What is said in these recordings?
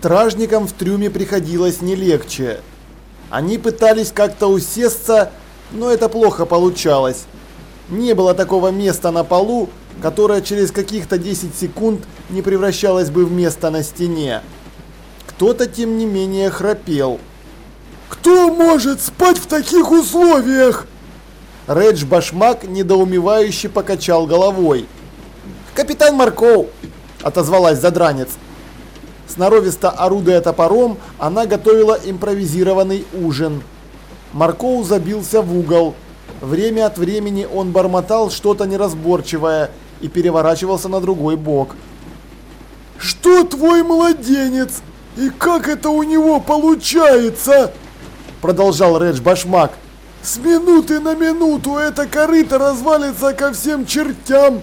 Стражникам в трюме приходилось не легче. Они пытались как-то усесться, но это плохо получалось. Не было такого места на полу, которое через каких-то 10 секунд не превращалось бы в место на стене. Кто-то, тем не менее, храпел. «Кто может спать в таких условиях?» Редж Башмак недоумевающе покачал головой. «Капитан Марков!» – отозвалась задранец. Сноровисто орудуя топором, она готовила импровизированный ужин. Маркоу забился в угол. Время от времени он бормотал что-то неразборчивое и переворачивался на другой бок. «Что твой младенец? И как это у него получается?» Продолжал Редж Башмак. «С минуты на минуту эта корыта развалится ко всем чертям!»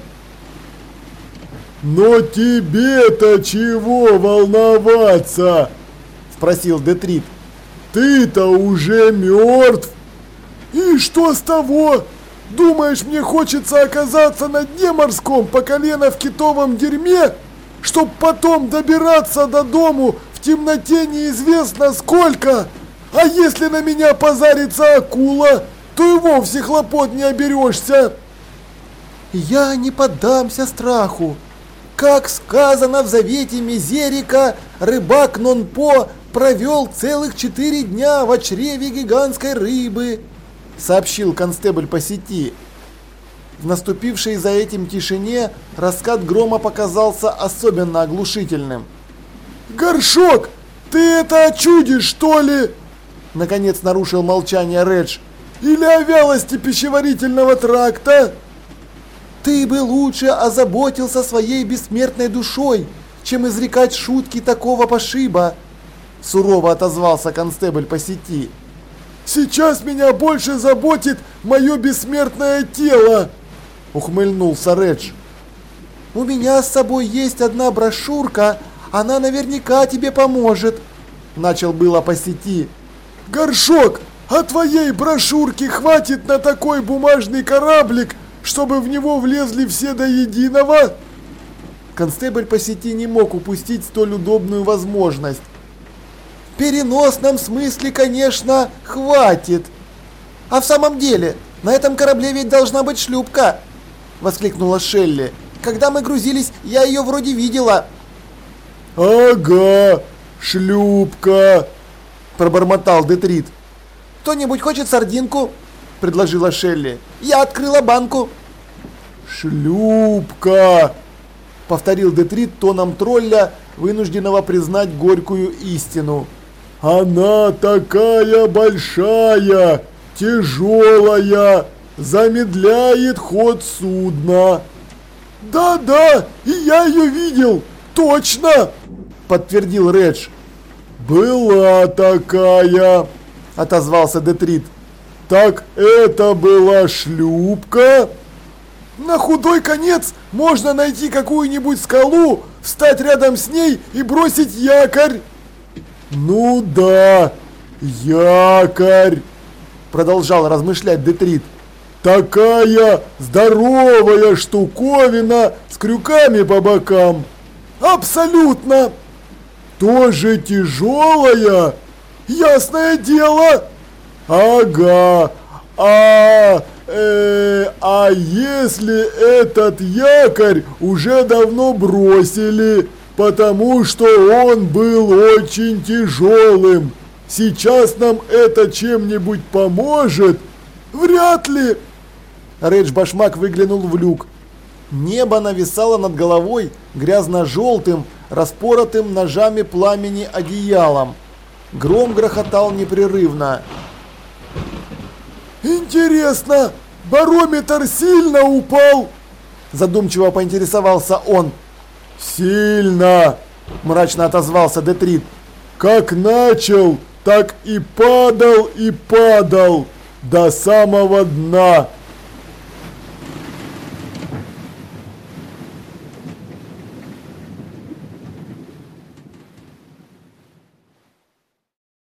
«Но тебе-то чего волноваться?» – спросил Детрит. «Ты-то уже мертв!» «И что с того? Думаешь, мне хочется оказаться на дне морском по колено в китовом дерьме, чтоб потом добираться до дому в темноте неизвестно сколько? А если на меня позарится акула, то и вовсе хлопот не оберешься!» «Я не поддамся страху!» Как сказано в завете Мизерика, рыбак Нонпо провел целых четыре дня в чреве гигантской рыбы, сообщил констебль по сети. В наступившей за этим тишине раскат грома показался особенно оглушительным. «Горшок, ты это чудишь, что ли?» Наконец нарушил молчание Редж. «Или о вялости пищеварительного тракта?» Ты бы лучше озаботился своей бессмертной душой, чем изрекать шутки такого пошиба!» Сурово отозвался констебль по сети. «Сейчас меня больше заботит мое бессмертное тело!» Ухмыльнулся Редж. «У меня с собой есть одна брошюрка, она наверняка тебе поможет!» Начал было по сети. «Горшок, а твоей брошюрки хватит на такой бумажный кораблик, чтобы в него влезли все до единого? Констебль по сети не мог упустить столь удобную возможность. В переносном смысле, конечно, хватит. А в самом деле, на этом корабле ведь должна быть шлюпка, воскликнула Шелли. Когда мы грузились, я ее вроде видела. Ага, шлюпка, пробормотал Детрит. Кто-нибудь хочет сардинку? – предложила Шелли. «Я открыла банку». «Шлюпка!» – повторил Детрит тоном тролля, вынужденного признать горькую истину. «Она такая большая, тяжелая, замедляет ход судна». «Да-да, и я ее видел, точно!» – подтвердил Редж. «Была такая!» – отозвался Детрит. Так это была шлюпка? На худой конец можно найти какую-нибудь скалу, встать рядом с ней и бросить якорь. Ну да, якорь, продолжал размышлять Детрит. Такая здоровая штуковина с крюками по бокам. Абсолютно. Тоже тяжелая? Ясное дело. Ага. А, э, а если этот якорь уже давно бросили, потому что он был очень тяжелым? Сейчас нам это чем-нибудь поможет? Вряд ли. Редж Башмак выглянул в люк. Небо нависало над головой грязно-желтым, распоротым ножами пламени одеялом. Гром грохотал непрерывно. «Интересно, барометр сильно упал?» Задумчиво поинтересовался он. «Сильно!» – мрачно отозвался Детрит. «Как начал, так и падал и падал до самого дна.